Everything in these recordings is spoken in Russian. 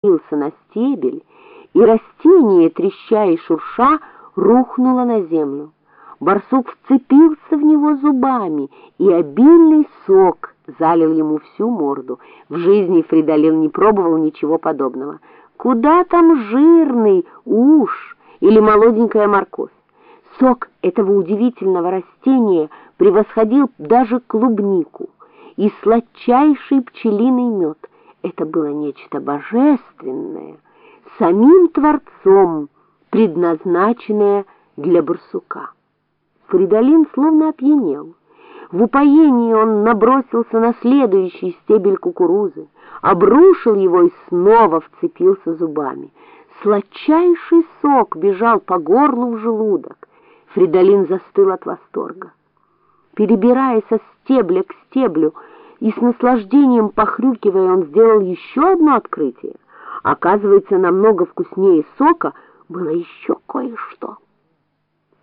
свалился на стебель, и растение, треща и шурша, рухнуло на землю. Барсук вцепился в него зубами, и обильный сок залил ему всю морду. В жизни Фридолин не пробовал ничего подобного. Куда там жирный уж или молоденькая морковь? Сок этого удивительного растения превосходил даже клубнику и сладчайший пчелиный мед. Это было нечто божественное, самим Творцом, предназначенное для барсука. Фридолин словно опьянел. В упоении он набросился на следующий стебель кукурузы, обрушил его и снова вцепился зубами. Сладчайший сок бежал по горлу в желудок. Фридолин застыл от восторга. Перебирая со стебля к стеблю, и с наслаждением похрюкивая он сделал еще одно открытие. Оказывается, намного вкуснее сока было еще кое-что.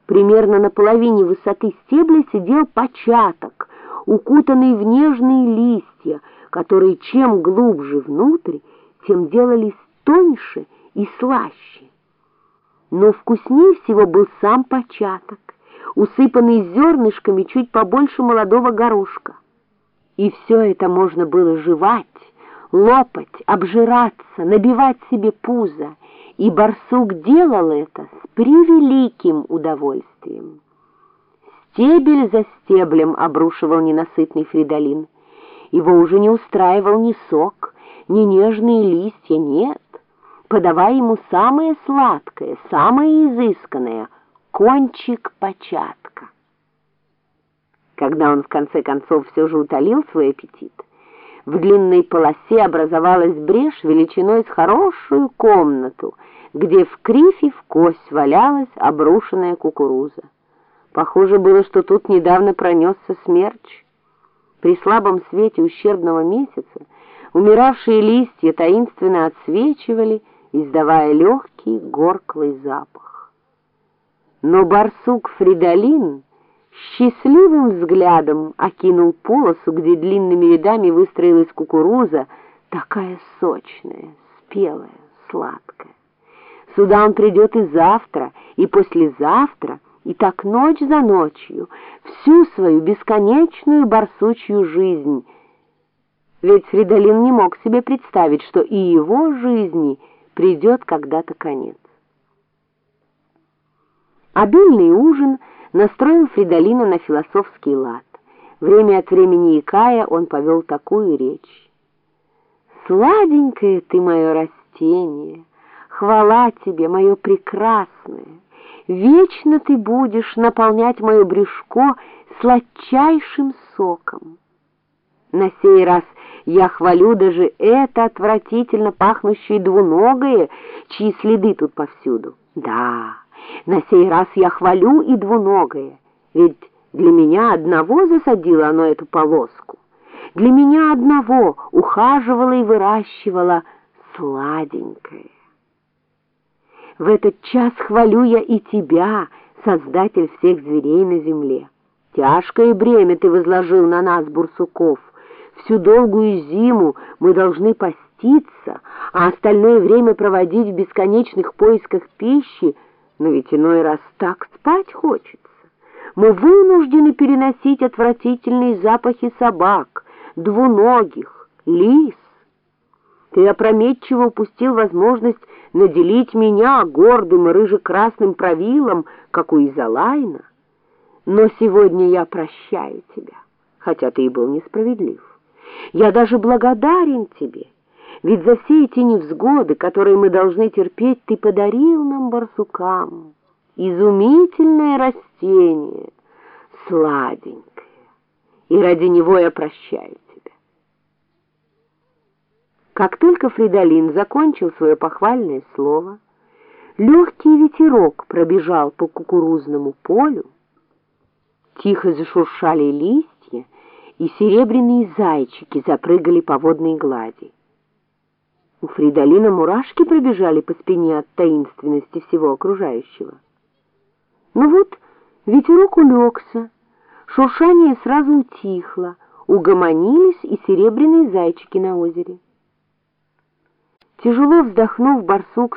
Примерно на половине высоты стебля сидел початок, укутанный в нежные листья, которые чем глубже внутрь, тем делались тоньше и слаще. Но вкуснее всего был сам початок, усыпанный зернышками чуть побольше молодого горошка. И все это можно было жевать, лопать, обжираться, набивать себе пузо, и барсук делал это с превеликим удовольствием. Стебель за стеблем обрушивал ненасытный Фридолин. Его уже не устраивал ни сок, ни нежные листья, нет. Подавай ему самое сладкое, самое изысканное — кончик початка. Когда он в конце концов все же утолил свой аппетит, в длинной полосе образовалась брешь величиной с хорошую комнату, где в кривь и в кость валялась обрушенная кукуруза. Похоже было, что тут недавно пронесся смерч. При слабом свете ущербного месяца умиравшие листья таинственно отсвечивали, издавая легкий горклый запах. Но барсук Фридолин счастливым взглядом окинул полосу, где длинными рядами выстроилась кукуруза, такая сочная, спелая, сладкая. Сюда он придет и завтра, и послезавтра, и так ночь за ночью, всю свою бесконечную барсучью жизнь. Ведь Фридолин не мог себе представить, что и его жизни придет когда-то конец. Обильный ужин — настроил Фридолина на философский лад. Время от времени икая, он повел такую речь. «Сладенькое ты мое растение, хвала тебе, мое прекрасное, вечно ты будешь наполнять мое брюшко сладчайшим соком. На сей раз я хвалю даже это отвратительно пахнущее двуногое, чьи следы тут повсюду. Да». На сей раз я хвалю и двуногое, ведь для меня одного засадило оно эту полоску. Для меня одного ухаживала и выращивала сладенькое. В этот час хвалю я и тебя, создатель всех зверей на земле. Тяжкое бремя ты возложил на нас, бурсуков. Всю долгую зиму мы должны поститься, а остальное время проводить в бесконечных поисках пищи, но ведь иной раз так спать хочется. Мы вынуждены переносить отвратительные запахи собак, двуногих, лис. Ты опрометчиво упустил возможность наделить меня гордым и рыже-красным правилом, как у Изолайна. Но сегодня я прощаю тебя, хотя ты и был несправедлив. Я даже благодарен тебе. Ведь за все эти невзгоды, которые мы должны терпеть, ты подарил нам барсукам изумительное растение, сладенькое, и ради него я прощаю тебя. Как только Фридолин закончил свое похвальное слово, легкий ветерок пробежал по кукурузному полю, тихо зашуршали листья, и серебряные зайчики запрыгали по водной глади. У Фридолина мурашки пробежали по спине от таинственности всего окружающего. Ну вот, ветерок улегся, шуршание сразу утихло, угомонились и серебряные зайчики на озере. Тяжело вздохнув, барсук